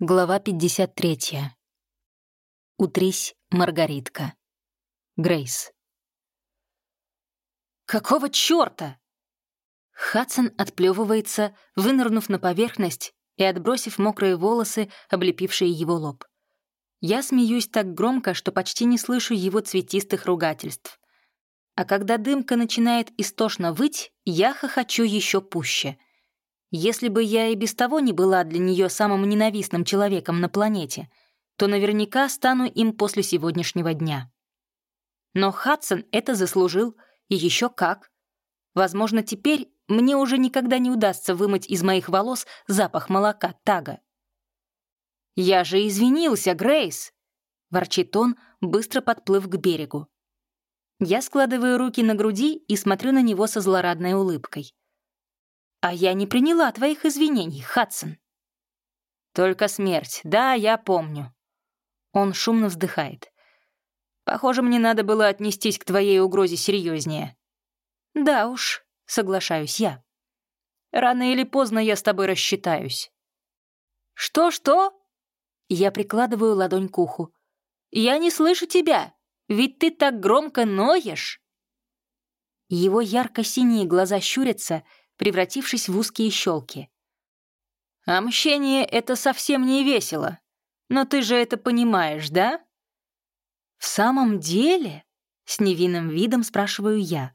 Глава 53. Утрись, Маргаритка. Грейс. «Какого чёрта?» Хадсон отплёвывается, вынырнув на поверхность и отбросив мокрые волосы, облепившие его лоб. Я смеюсь так громко, что почти не слышу его цветистых ругательств. А когда дымка начинает истошно выть, я хохочу ещё пуще — если бы я и без того не была для нее самым ненавистным человеком на планете, то наверняка стану им после сегодняшнего дня. Но Хадсон это заслужил, и еще как. Возможно, теперь мне уже никогда не удастся вымыть из моих волос запах молока Тага. «Я же извинился, Грейс!» — ворчит он, быстро подплыв к берегу. Я складываю руки на груди и смотрю на него со злорадной улыбкой. «А я не приняла твоих извинений, Хадсон». «Только смерть, да, я помню». Он шумно вздыхает. «Похоже, мне надо было отнестись к твоей угрозе серьезнее. «Да уж», — соглашаюсь я. «Рано или поздно я с тобой рассчитаюсь». «Что-что?» Я прикладываю ладонь к уху. «Я не слышу тебя, ведь ты так громко ноешь!» Его ярко-синие глаза щурятся, превратившись в узкие щелки. «А мщение — это совсем не весело. Но ты же это понимаешь, да?» «В самом деле?» — с невинным видом спрашиваю я.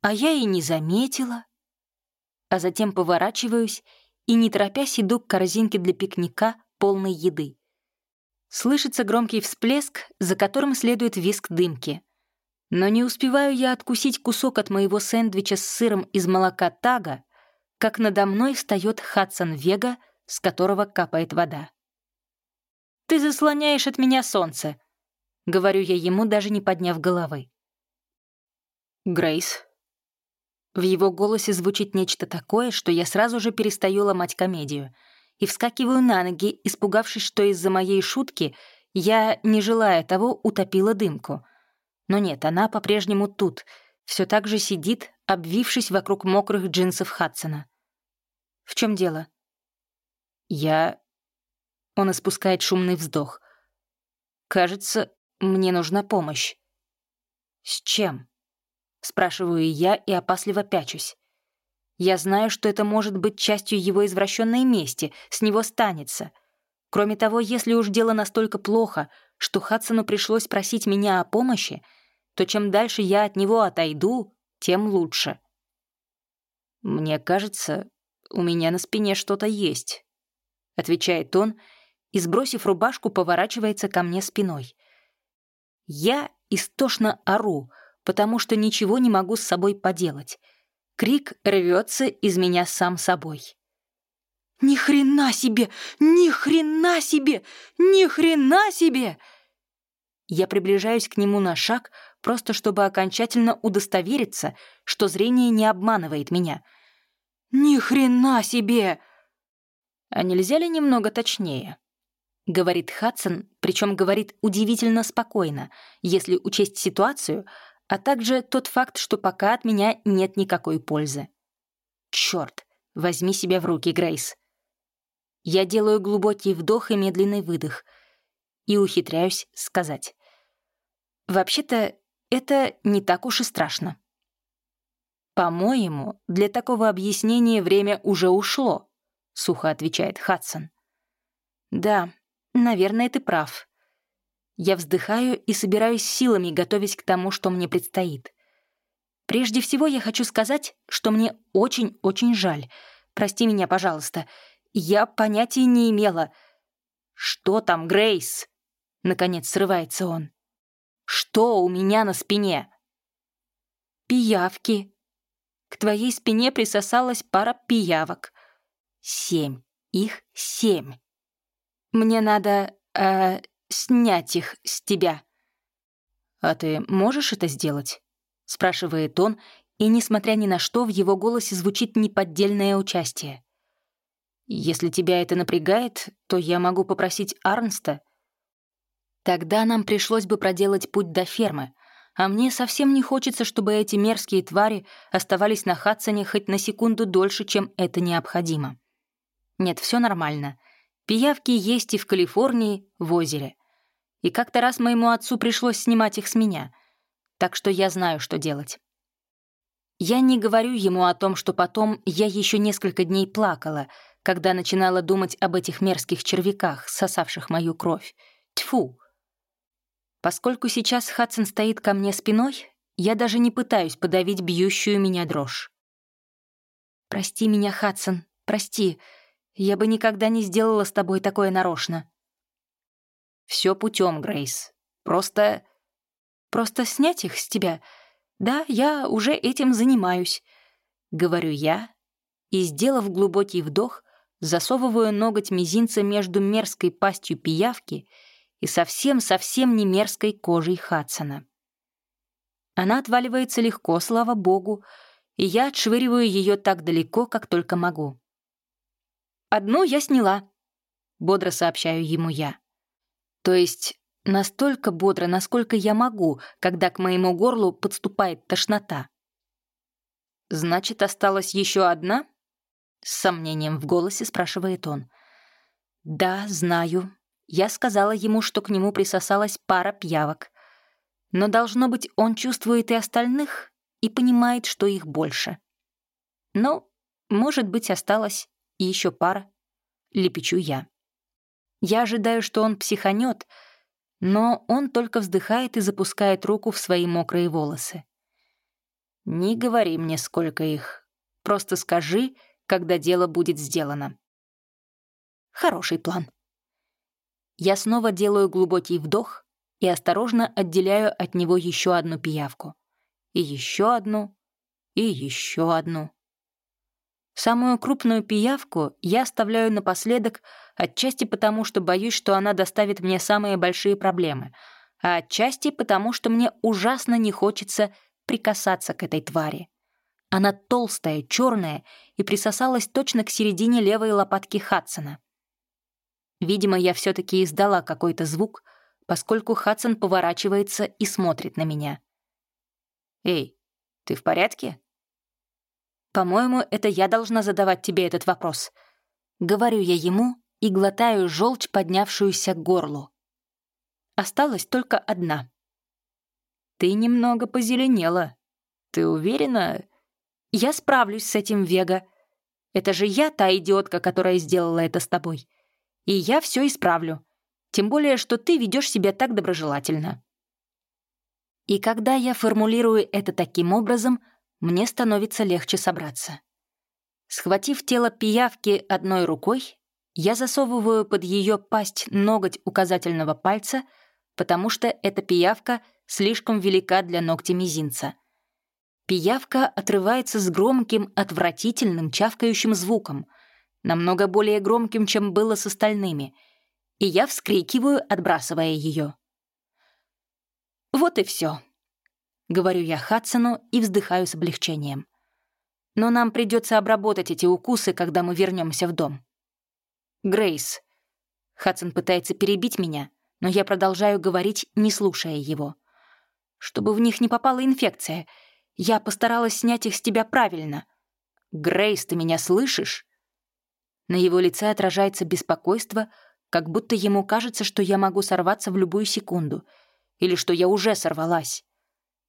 «А я и не заметила». А затем поворачиваюсь и, не торопясь, иду к корзинке для пикника, полной еды. Слышится громкий всплеск, за которым следует виск дымки — но не успеваю я откусить кусок от моего сэндвича с сыром из молока Тага, как надо мной встает Хадсон Вега, с которого капает вода. «Ты заслоняешь от меня солнце», — говорю я ему, даже не подняв головы. «Грейс». В его голосе звучит нечто такое, что я сразу же перестаю ломать комедию и вскакиваю на ноги, испугавшись, что из-за моей шутки я, не желая того, утопила дымку — но нет, она по-прежнему тут, все так же сидит, обвившись вокруг мокрых джинсов Хадсона. В чем дело? Я... Он испускает шумный вздох. Кажется, мне нужна помощь. С чем? Спрашиваю я и опасливо пячусь. Я знаю, что это может быть частью его извращенной мести, с него станется. Кроме того, если уж дело настолько плохо, что Хадсону пришлось просить меня о помощи, то чем дальше я от него отойду, тем лучше. «Мне кажется, у меня на спине что-то есть», — отвечает он и, сбросив рубашку, поворачивается ко мне спиной. Я истошно ору, потому что ничего не могу с собой поделать. Крик рвется из меня сам собой. «Ни хрена себе! Ни хрена себе! Ни хрена себе!» Я приближаюсь к нему на шаг, просто чтобы окончательно удостовериться, что зрение не обманывает меня. «Ни хрена себе!» «А нельзя ли немного точнее?» — говорит Хадсон, причем говорит удивительно спокойно, если учесть ситуацию, а также тот факт, что пока от меня нет никакой пользы. Черт, возьми себя в руки, Грейс. Я делаю глубокий вдох и медленный выдох и ухитряюсь сказать. Вообще-то, это не так уж и страшно. «По-моему, для такого объяснения время уже ушло», — сухо отвечает Хадсон. «Да, наверное, ты прав». Я вздыхаю и собираюсь силами, готовясь к тому, что мне предстоит. Прежде всего, я хочу сказать, что мне очень-очень жаль. Прости меня, пожалуйста. Я понятия не имела. «Что там, Грейс?» — наконец срывается он. Что у меня на спине?» «Пиявки. К твоей спине присосалась пара пиявок. Семь. Их семь. Мне надо, э, снять их с тебя». «А ты можешь это сделать?» — спрашивает он, и, несмотря ни на что, в его голосе звучит неподдельное участие. «Если тебя это напрягает, то я могу попросить Арнста Тогда нам пришлось бы проделать путь до фермы, а мне совсем не хочется, чтобы эти мерзкие твари оставались на Хадсоне хоть на секунду дольше, чем это необходимо. Нет, все нормально. Пиявки есть и в Калифорнии, в озере. И как-то раз моему отцу пришлось снимать их с меня, так что я знаю, что делать. Я не говорю ему о том, что потом я еще несколько дней плакала, когда начинала думать об этих мерзких червяках, сосавших мою кровь. Тьфу! Поскольку сейчас Хадсон стоит ко мне спиной, я даже не пытаюсь подавить бьющую меня дрожь. «Прости меня, Хадсон, прости. Я бы никогда не сделала с тобой такое нарочно». Все путем, Грейс. Просто... Просто снять их с тебя. Да, я уже этим занимаюсь. Говорю я и, сделав глубокий вдох, засовываю ноготь мизинца между мерзкой пастью пиявки и совсем-совсем не мерзкой кожей Хадсона. Она отваливается легко, слава богу, и я отшвыриваю ее так далеко, как только могу. «Одну я сняла», — бодро сообщаю ему я. То есть настолько бодро, насколько я могу, когда к моему горлу подступает тошнота. «Значит, осталась еще одна?» С сомнением в голосе спрашивает он. «Да, знаю. Я сказала ему, что к нему присосалась пара пьявок. Но, должно быть, он чувствует и остальных и понимает, что их больше. Но, может быть, осталась и еще пара. Лепечу я. Я ожидаю, что он психанет, но он только вздыхает и запускает руку в свои мокрые волосы. «Не говори мне, сколько их. Просто скажи, когда дело будет сделано». Хороший план. Я снова делаю глубокий вдох и осторожно отделяю от него еще одну пиявку. И еще одну, и еще одну. Самую крупную пиявку я оставляю напоследок, отчасти потому, что боюсь, что она доставит мне самые большие проблемы, а отчасти потому, что мне ужасно не хочется прикасаться к этой твари. Она толстая, черная и присосалась точно к середине левой лопатки Хадсона. Видимо, я все таки издала какой-то звук, поскольку Хадсон поворачивается и смотрит на меня. «Эй, ты в порядке?» «По-моему, это я должна задавать тебе этот вопрос». Говорю я ему и глотаю желчь, поднявшуюся к горлу. Осталась только одна. «Ты немного позеленела. Ты уверена?» «Я справлюсь с этим, Вега. Это же я та идиотка, которая сделала это с тобой. И я все исправлю. Тем более, что ты ведешь себя так доброжелательно». И когда я формулирую это таким образом — мне становится легче собраться. Схватив тело пиявки одной рукой, я засовываю под ее пасть ноготь указательного пальца, потому что эта пиявка слишком велика для ногтя мизинца. Пиявка отрывается с громким, отвратительным, чавкающим звуком, намного более громким, чем было с остальными, и я вскрикиваю, отбрасывая ее. Вот и все. Говорю я Хадсону и вздыхаю с облегчением. Но нам придется обработать эти укусы, когда мы вернемся в дом. Грейс. Хадсон пытается перебить меня, но я продолжаю говорить, не слушая его. Чтобы в них не попала инфекция. Я постаралась снять их с тебя правильно. Грейс, ты меня слышишь? На его лице отражается беспокойство, как будто ему кажется, что я могу сорваться в любую секунду, или что я уже сорвалась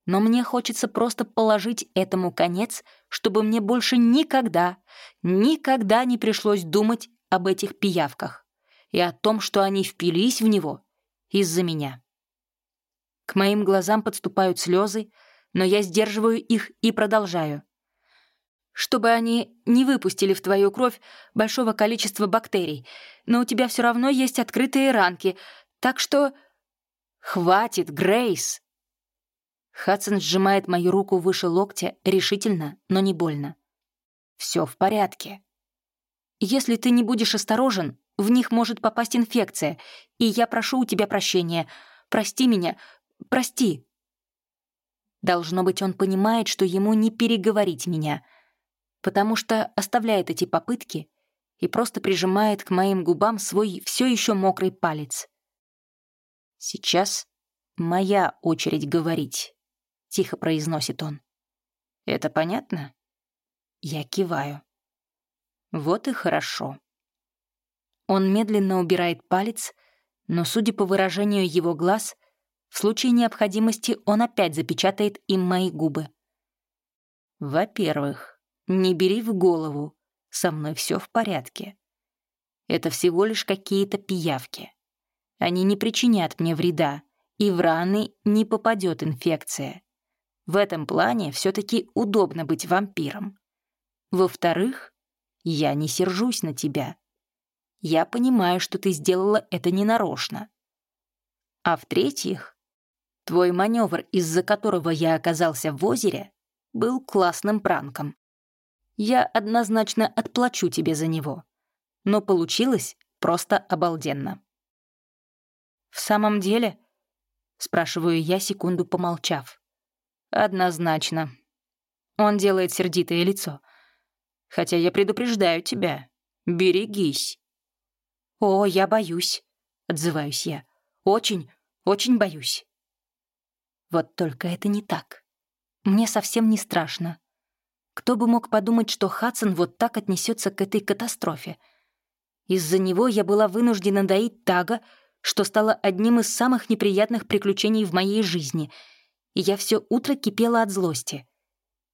но мне хочется просто положить этому конец, чтобы мне больше никогда, никогда не пришлось думать об этих пиявках и о том, что они впились в него из-за меня. К моим глазам подступают слезы, но я сдерживаю их и продолжаю. Чтобы они не выпустили в твою кровь большого количества бактерий, но у тебя все равно есть открытые ранки, так что... Хватит, Грейс! Хадсон сжимает мою руку выше локтя решительно, но не больно. Все в порядке. Если ты не будешь осторожен, в них может попасть инфекция, и я прошу у тебя прощения. Прости меня, прости. Должно быть, он понимает, что ему не переговорить меня, потому что оставляет эти попытки и просто прижимает к моим губам свой все еще мокрый палец. Сейчас моя очередь говорить тихо произносит он. «Это понятно?» Я киваю. «Вот и хорошо». Он медленно убирает палец, но, судя по выражению его глаз, в случае необходимости он опять запечатает им мои губы. Во-первых, не бери в голову, со мной все в порядке. Это всего лишь какие-то пиявки. Они не причинят мне вреда, и в раны не попадет инфекция. В этом плане все таки удобно быть вампиром. Во-вторых, я не сержусь на тебя. Я понимаю, что ты сделала это ненарочно. А в-третьих, твой маневр, из-за которого я оказался в озере, был классным пранком. Я однозначно отплачу тебе за него. Но получилось просто обалденно. «В самом деле?» — спрашиваю я, секунду помолчав. «Однозначно». Он делает сердитое лицо. «Хотя я предупреждаю тебя. Берегись». «О, я боюсь», — отзываюсь я. «Очень, очень боюсь». Вот только это не так. Мне совсем не страшно. Кто бы мог подумать, что Хадсон вот так отнесется к этой катастрофе? Из-за него я была вынуждена доить Тага, что стало одним из самых неприятных приключений в моей жизни, и я все утро кипела от злости.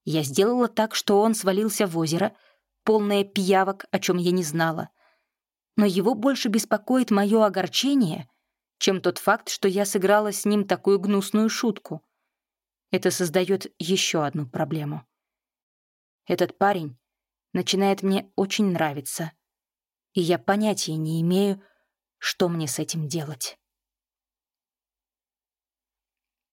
Я сделала так, что он свалился в озеро, полное пиявок, о чем я не знала. Но его больше беспокоит мое огорчение, чем тот факт, что я сыграла с ним такую гнусную шутку. Это создает еще одну проблему. Этот парень начинает мне очень нравиться, и я понятия не имею, что мне с этим делать.